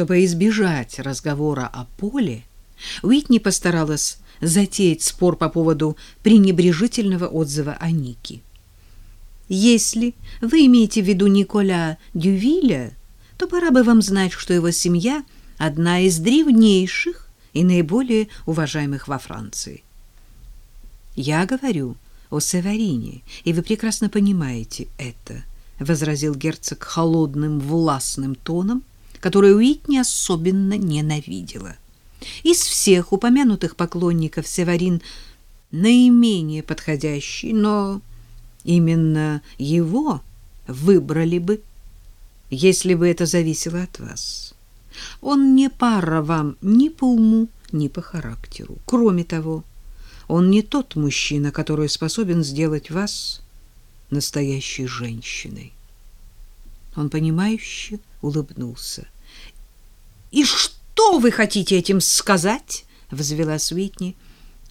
Чтобы избежать разговора о поле, Уитни постаралась затеять спор по поводу пренебрежительного отзыва о Нике. Если вы имеете в виду Николя Дювиля, то пора бы вам знать, что его семья — одна из древнейших и наиболее уважаемых во Франции. Я говорю о Северине, и вы прекрасно понимаете это, — возразил герцог холодным властным тоном, который Уитни особенно ненавидела. Из всех упомянутых поклонников Северин наименее подходящий, но именно его выбрали бы, если бы это зависело от вас. Он не пара вам ни по уму, ни по характеру. Кроме того, он не тот мужчина, который способен сделать вас настоящей женщиной. Он понимающе улыбнулся. И что вы хотите этим сказать? взвелась Уитни.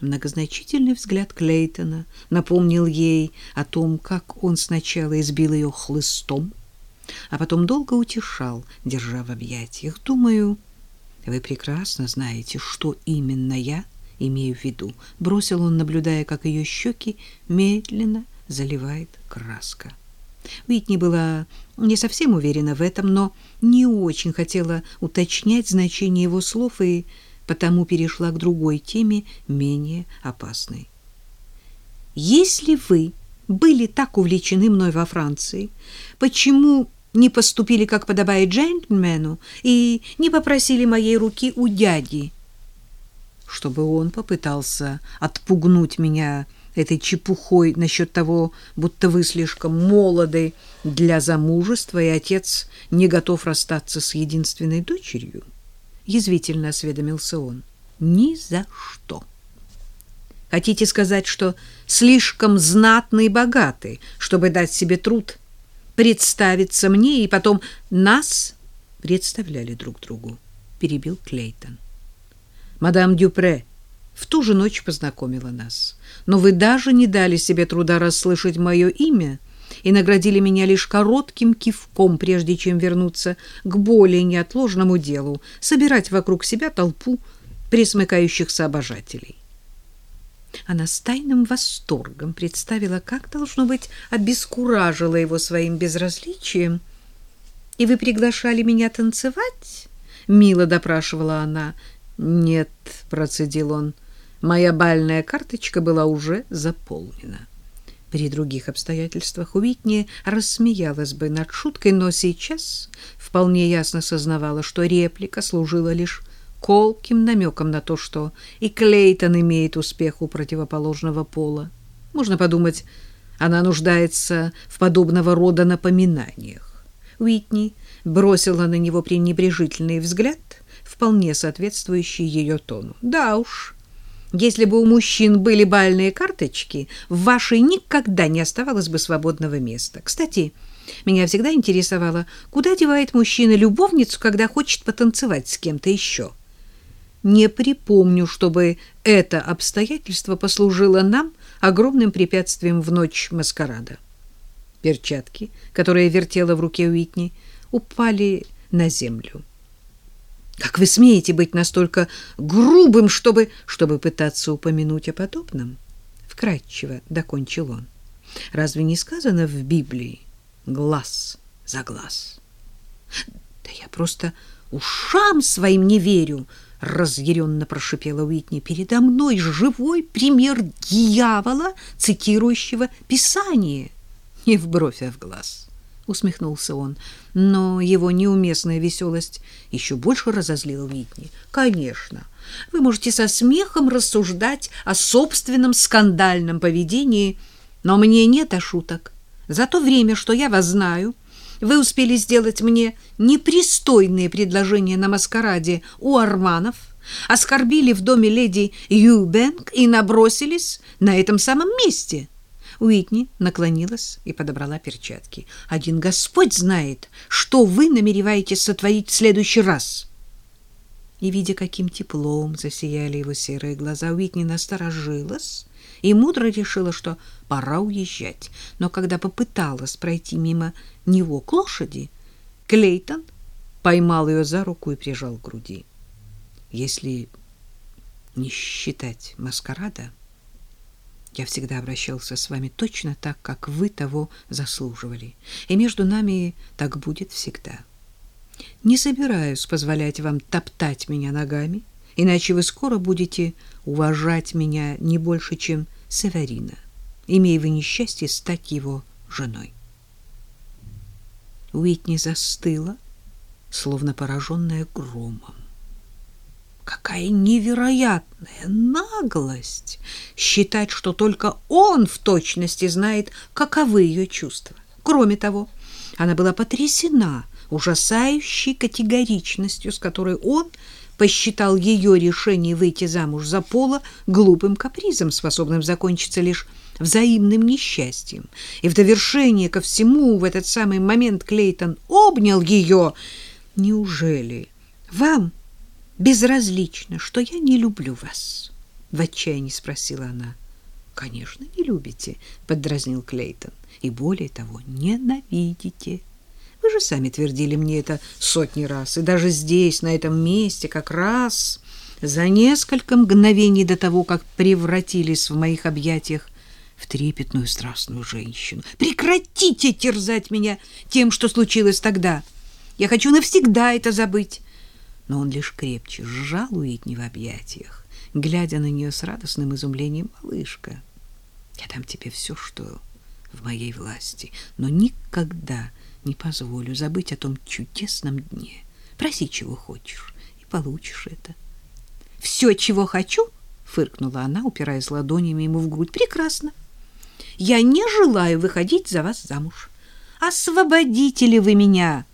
Многозначительный взгляд Клейтона напомнил ей о том, как он сначала избил ее хлыстом, а потом долго утешал, держа в объятиях. Думаю, вы прекрасно знаете, что именно я имею в виду, бросил он, наблюдая, как ее щеки медленно заливает краска. Уитни была не совсем уверена в этом, но не очень хотела уточнять значение его слов и потому перешла к другой теме, менее опасной. Если вы были так увлечены мной во Франции, почему не поступили, как подобает джентльмену, и не попросили моей руки у дяди, чтобы он попытался отпугнуть меня этой чепухой насчет того, будто вы слишком молоды для замужества, и отец не готов расстаться с единственной дочерью? Язвительно осведомился он. Ни за что. Хотите сказать, что слишком знатны и богаты, чтобы дать себе труд представиться мне, и потом нас представляли друг другу, перебил Клейтон. Мадам Дюпре в ту же ночь познакомила нас. Но вы даже не дали себе труда расслышать мое имя и наградили меня лишь коротким кивком, прежде чем вернуться к более неотложному делу — собирать вокруг себя толпу присмыкающихся обожателей. Она с тайным восторгом представила, как, должно быть, обескуражила его своим безразличием. «И вы приглашали меня танцевать?» — мило допрашивала она. «Нет», — процедил он, — Моя бальная карточка была уже заполнена. При других обстоятельствах Уитни рассмеялась бы над шуткой, но сейчас вполне ясно сознавала, что реплика служила лишь колким намеком на то, что и Клейтон имеет успех у противоположного пола. Можно подумать, она нуждается в подобного рода напоминаниях. Уитни бросила на него пренебрежительный взгляд, вполне соответствующий ее тону. Да уж, если бы у мужчин были бальные карточки, в вашей никогда не оставалось бы свободного места. Кстати, меня всегда интересовало, куда девает мужчина любовницу, когда хочет потанцевать с кем-то еще. Не припомню, чтобы это обстоятельство послужило нам огромным препятствием в ночь маскарада. Перчатки, которые вертела в руке Уитни, упали на землю. Как вы смеете быть настолько грубым, чтобы чтобы пытаться упомянуть о подобном? Вкратчиво докончил он. Разве не сказано в Библии глаз за глаз? Да я просто ушам своим не верю, разъяренно прошипела Уитни. Передо мной живой пример дьявола, цитирующего Писание. Не в бровь, а в глаз усмехнулся он, но его неуместная веселость еще больше разозлила Витни. Конечно, вы можете со смехом рассуждать о собственном скандальном поведении, но мне нет о шуток. За то время, что я вас знаю, вы успели сделать мне непристойные предложения на маскараде у Арманов, оскорбили в доме леди Юбенк и набросились на этом самом месте. Уитни наклонилась и подобрала перчатки. Один Господь знает, что вы намереваетесь сотворить в следующий раз. И видя, каким теплом засияли его серые глаза, Уитни насторожилась и мудро решила, что пора уезжать. Но когда попыталась пройти мимо него к лошади, Клейтон поймал ее за руку и прижал к груди. Если не считать маскарада, я всегда обращался с вами точно так, как вы того заслуживали, и между нами так будет всегда. Не собираюсь позволять вам топтать меня ногами, иначе вы скоро будете уважать меня не больше, чем Северина, имея вы несчастье стать его женой. Уитни застыла, словно пораженная громом. Какая невероятная наглость считать, что только он в точности знает, каковы ее чувства. Кроме того, она была потрясена ужасающей категоричностью, с которой он посчитал ее решение выйти замуж за Пола глупым капризом, способным закончиться лишь взаимным несчастьем. И в довершение ко всему в этот самый момент Клейтон обнял ее. «Неужели вам безразлично, что я не люблю вас?» — в отчаянии спросила она. «Конечно, не любите», — поддразнил Клейтон. «И более того, ненавидите». Вы же сами твердили мне это сотни раз, и даже здесь, на этом месте, как раз за несколько мгновений до того, как превратились в моих объятиях в трепетную страстную женщину. Прекратите терзать меня тем, что случилось тогда. Я хочу навсегда это забыть. Но он лишь крепче сжал Уитни в объятиях, глядя на нее с радостным изумлением. «Малышка, я дам тебе все, что в моей власти, но никогда не позволю забыть о том чудесном дне. Проси, чего хочешь, и получишь это. Все, чего хочу, фыркнула она, упираясь ладонями ему в грудь. Прекрасно. Я не желаю выходить за вас замуж. Освободите ли вы меня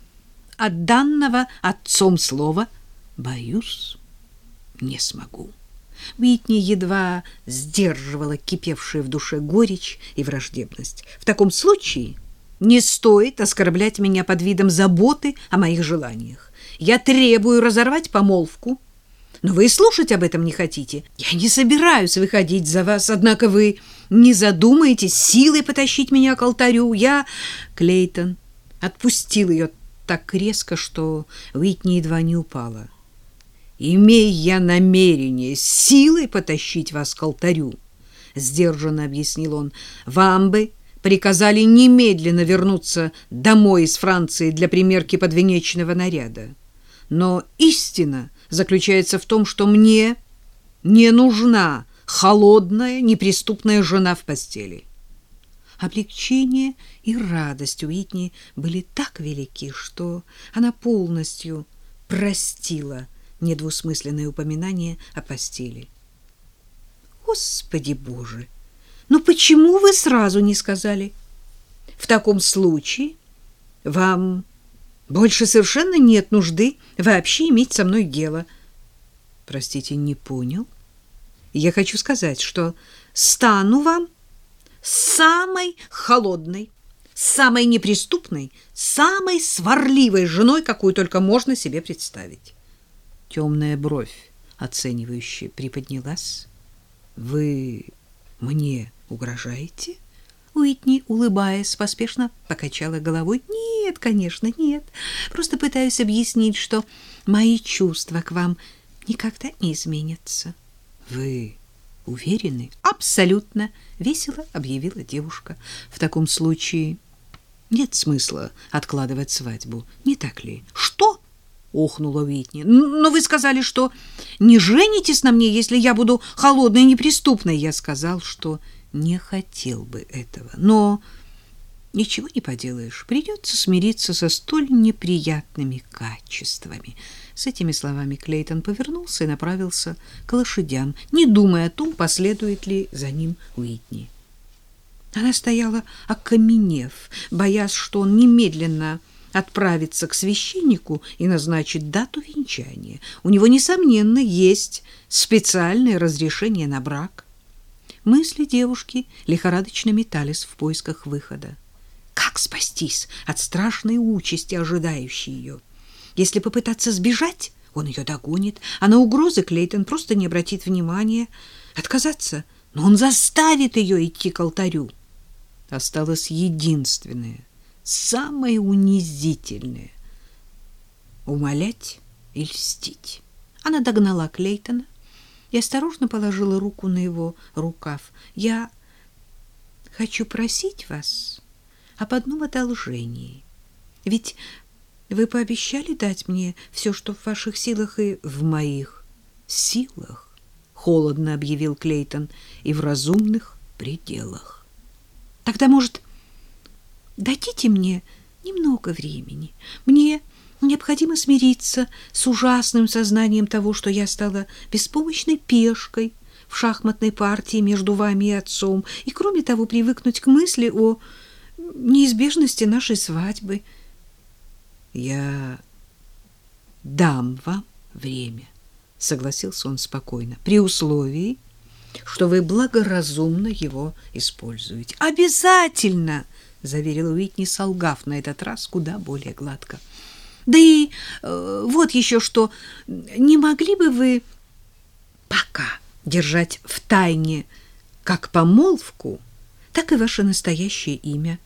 от данного отцом слова? Боюсь, не смогу. Уитни едва сдерживала кипевшую в душе горечь и враждебность. В таком случае не стоит оскорблять меня под видом заботы о моих желаниях. Я требую разорвать помолвку, но вы и слушать об этом не хотите. Я не собираюсь выходить за вас, однако вы не задумаетесь силой потащить меня к алтарю. Я, Клейтон, отпустил ее так резко, что Уитни едва не упала. Имея я намерение силой потащить вас к алтарю, сдержанно объяснил он, вам бы приказали немедленно вернуться домой из Франции для примерки подвенечного наряда. Но истина заключается в том, что мне не нужна холодная, неприступная жена в постели. Облегчение и радость Уитни были так велики, что она полностью простила недвусмысленное упоминание о постели. Господи Боже! Ну почему вы сразу не сказали? В таком случае вам больше совершенно нет нужды вообще иметь со мной дело. Простите, не понял. Я хочу сказать, что стану вам самой холодной, самой неприступной, самой сварливой женой, какую только можно себе представить. Темная бровь оценивающе приподнялась. Вы мне угрожаете? Уитни, улыбаясь, поспешно покачала головой. Нет, конечно, нет. Просто пытаюсь объяснить, что мои чувства к вам никогда не изменятся. Вы уверены? Абсолютно, весело объявила девушка. В таком случае нет смысла откладывать свадьбу, не так ли? Что? Охнула Уитни. Но вы сказали, что не женитесь на мне, если я буду холодной и неприступной. Я сказал, что не хотел бы этого, но ничего не поделаешь. Придется смириться со столь неприятными качествами. С этими словами Клейтон повернулся и направился к лошадям, не думая о том, последует ли за ним Уитни. Она стояла окаменев, боясь, что он немедленно отправится к священнику и назначит дату венчания. У него, несомненно, есть специальное разрешение на брак. Мысли девушки лихорадочно метались в поисках выхода. Как спастись от страшной участи, ожидающей ее? Если попытаться сбежать, он ее догонит, а на угрозы Клейтон просто не обратит внимания. Отказаться, но он заставит ее идти к алтарю. Осталось единственное — самое унизительное. умолять и льстить. Она догнала Клейтона и осторожно положила руку на его рукав. «Я хочу просить вас об одном одолжении. Ведь вы пообещали дать мне все, что в ваших силах и в моих силах, холодно объявил Клейтон, и в разумных пределах. Тогда, может, дадите мне немного времени. Мне необходимо смириться с ужасным сознанием того, что я стала беспомощной пешкой в шахматной партии между вами и отцом, и, кроме того, привыкнуть к мысли о неизбежности нашей свадьбы. Я дам вам время, согласился он спокойно, при условии, что вы благоразумно его используете. Обязательно, заверила Уитни, солгав на этот раз куда более гладко. Да и э, вот еще что, не могли бы вы пока держать в тайне как помолвку, так и ваше настоящее имя –